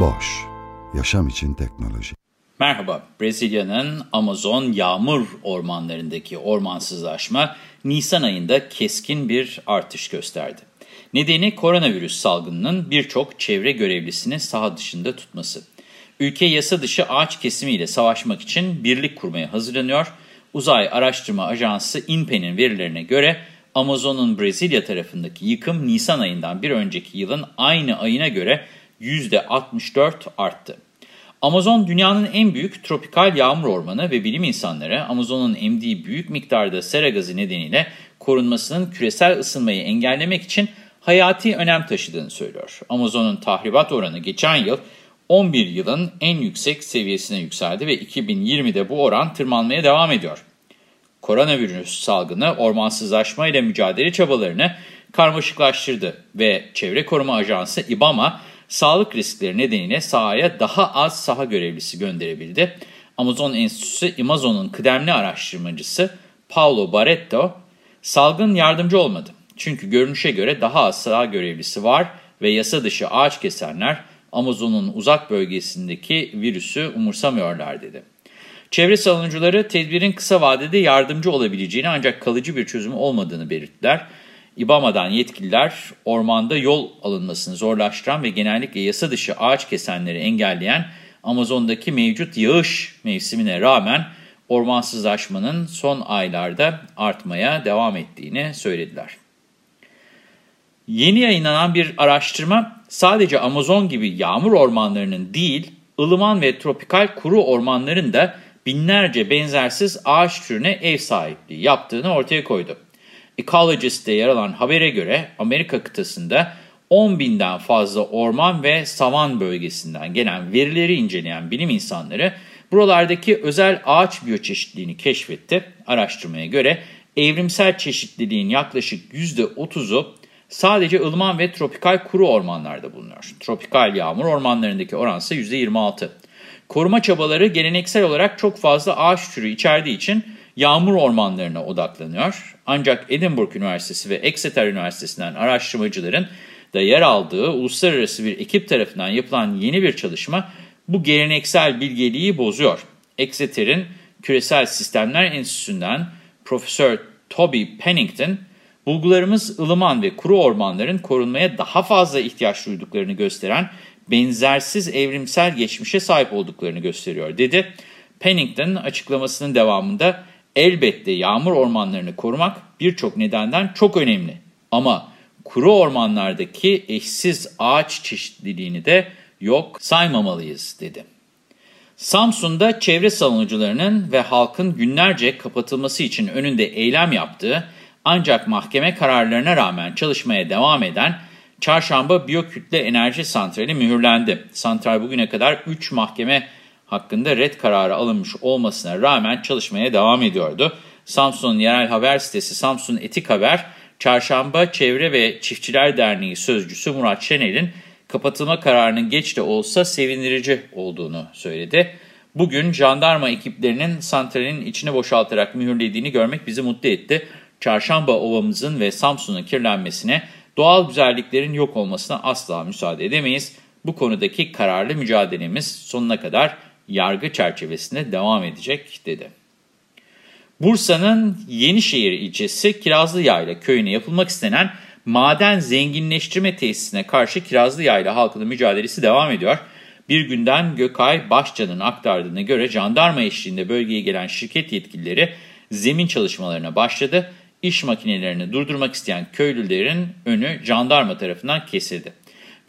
Boş, yaşam için teknoloji. Merhaba, Brezilya'nın Amazon yağmur ormanlarındaki ormansızlaşma Nisan ayında keskin bir artış gösterdi. Nedeni koronavirüs salgınının birçok çevre görevlisini saha dışında tutması. Ülke yasa dışı ağaç kesimiyle savaşmak için birlik kurmaya hazırlanıyor. Uzay Araştırma Ajansı INPE'nin verilerine göre Amazon'un Brezilya tarafındaki yıkım Nisan ayından bir önceki yılın aynı ayına göre %64 arttı. Amazon dünyanın en büyük tropikal yağmur ormanı ve bilim insanları Amazon'un emdiği büyük miktarda sera gazı nedeniyle korunmasının küresel ısınmayı engellemek için hayati önem taşıdığını söylüyor. Amazon'un tahribat oranı geçen yıl 11 yılın en yüksek seviyesine yükseldi ve 2020'de bu oran tırmanmaya devam ediyor. Koronavirüs salgını ormansızlaşma ile mücadele çabalarını karmaşıklaştırdı ve Çevre Koruma Ajansı İBAMA sağlık riskleri nedeniyle sahaya daha az saha görevlisi gönderebildi. Amazon Enstitüsü Amazon'un kıdemli araştırmacısı Paulo Barreto, salgın yardımcı olmadı. Çünkü görünüşe göre daha az saha görevlisi var ve yasa dışı ağaç kesenler Amazon'un uzak bölgesindeki virüsü umursamıyorlar dedi. Çevre savunucuları tedbirin kısa vadede yardımcı olabileceğini ancak kalıcı bir çözüm olmadığını belirttiler. İBAMA'dan yetkililer ormanda yol alınmasını zorlaştıran ve genellikle yasa dışı ağaç kesenleri engelleyen Amazon'daki mevcut yağış mevsimine rağmen ormansızlaşmanın son aylarda artmaya devam ettiğini söylediler. Yeni yayınlanan bir araştırma sadece Amazon gibi yağmur ormanlarının değil, ılıman ve tropikal kuru ormanların da binlerce benzersiz ağaç türüne ev sahipliği yaptığını ortaya koydu. Ecologist'te yer alan habere göre Amerika kıtasında 10 binden fazla orman ve savan bölgesinden gelen verileri inceleyen bilim insanları buralardaki özel ağaç biyoçeşitliliğini keşfetti. Araştırmaya göre evrimsel çeşitliliğin yaklaşık %30'u sadece ılıman ve tropikal kuru ormanlarda bulunuyor. Tropikal yağmur ormanlarındaki oran ise %26. Koruma çabaları geleneksel olarak çok fazla ağaç türü içerdiği için yağmur ormanlarına odaklanıyor. Ancak Edinburgh Üniversitesi ve Exeter Üniversitesi'nden araştırmacıların da yer aldığı uluslararası bir ekip tarafından yapılan yeni bir çalışma bu geleneksel bilgeliği bozuyor. Exeter'in Küresel Sistemler Enstitüsü'nden Profesör Toby Pennington, bulgularımız ılıman ve kuru ormanların korunmaya daha fazla ihtiyaç duyduklarını gösteren benzersiz evrimsel geçmişe sahip olduklarını gösteriyor dedi. Pennington açıklamasının devamında elbette yağmur ormanlarını korumak birçok nedenden çok önemli. Ama kuru ormanlardaki eşsiz ağaç çeşitliliğini de yok saymamalıyız dedi. Samsun'da çevre savunucularının ve halkın günlerce kapatılması için önünde eylem yaptığı ancak mahkeme kararlarına rağmen çalışmaya devam eden Çarşamba Biyokütle Enerji Santrali mühürlendi. Santral bugüne kadar 3 mahkeme hakkında red kararı alınmış olmasına rağmen çalışmaya devam ediyordu. Samsun'un yerel haber sitesi Samsun Etik Haber, Çarşamba Çevre ve Çiftçiler Derneği Sözcüsü Murat Şener'in kapatılma kararının geç de olsa sevindirici olduğunu söyledi. Bugün jandarma ekiplerinin santralin içini boşaltarak mühürlediğini görmek bizi mutlu etti. Çarşamba ovamızın ve Samsun'un kirlenmesine, doğal güzelliklerin yok olmasına asla müsaade edemeyiz. Bu konudaki kararlı mücadelemiz sonuna kadar yargı çerçevesinde devam edecek dedi. Bursa'nın Yenişehir ilçesi Kirazlıyayla köyüne yapılmak istenen maden zenginleştirme tesisine karşı Kirazlıyayla halkının mücadelesi devam ediyor. Bir günden Gökay Başcan'ın aktardığına göre jandarma eşliğinde bölgeye gelen şirket yetkilileri zemin çalışmalarına başladı. İş makinelerini durdurmak isteyen köylülerin önü jandarma tarafından kesildi.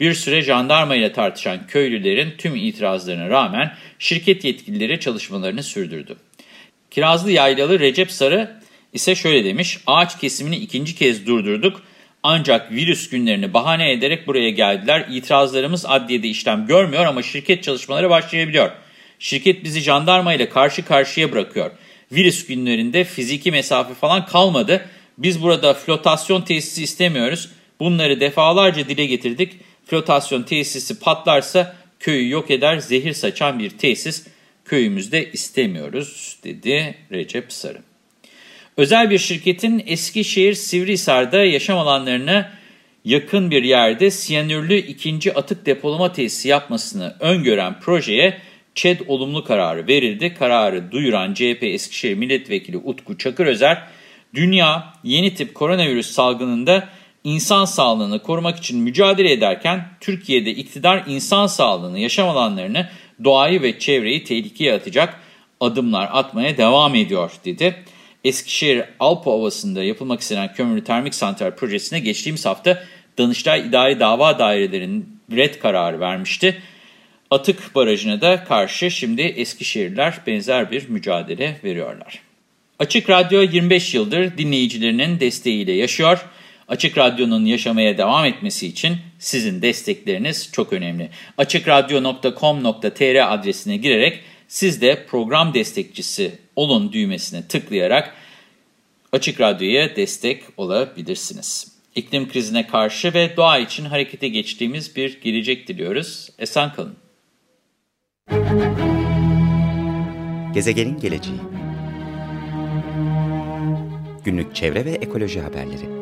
Bir süre jandarma ile tartışan köylülerin tüm itirazlarına rağmen şirket yetkilileri çalışmalarını sürdürdü. Kirazlı Yaylalı Recep Sarı ise şöyle demiş, ağaç kesimini ikinci kez durdurduk Ancak virüs günlerini bahane ederek buraya geldiler. İtirazlarımız adliyede işlem görmüyor ama şirket çalışmaları başlayabiliyor. Şirket bizi jandarma ile karşı karşıya bırakıyor. Virüs günlerinde fiziki mesafe falan kalmadı. Biz burada flotasyon tesisi istemiyoruz. Bunları defalarca dile getirdik. Flotasyon tesisi patlarsa köyü yok eder, zehir saçan bir tesis köyümüzde istemiyoruz, dedi Recep Sarı. Özel bir şirketin Eskişehir Sivrihisar'da yaşam alanlarına yakın bir yerde siyanürlü ikinci atık depolama tesisi yapmasını öngören projeye ÇED olumlu kararı verildi. Kararı duyuran CHP Eskişehir Milletvekili Utku Çakırözer, dünya yeni tip koronavirüs salgınında insan sağlığını korumak için mücadele ederken Türkiye'de iktidar insan sağlığını, yaşam alanlarını, doğayı ve çevreyi tehlikeye atacak adımlar atmaya devam ediyor dedi. Eskişehir Alpo Ovası'nda yapılmak istenen kömürlü termik santral projesine geçtiğimiz hafta Danıştay İdari Dava Dairelerinin red kararı vermişti. Atık barajına da karşı şimdi Eskişehirliler benzer bir mücadele veriyorlar. Açık Radyo 25 yıldır dinleyicilerinin desteğiyle yaşıyor. Açık Radyo'nun yaşamaya devam etmesi için sizin destekleriniz çok önemli. açıkradyo.com.tr adresine girerek siz de program destekçisi olun düğmesine tıklayarak Açık Radyo'ya destek olabilirsiniz. İklim krizine karşı ve doğa için harekete geçtiğimiz bir gelecek diliyoruz. Esen kalın. Gezegenin geleceği Günlük çevre ve ekoloji haberleri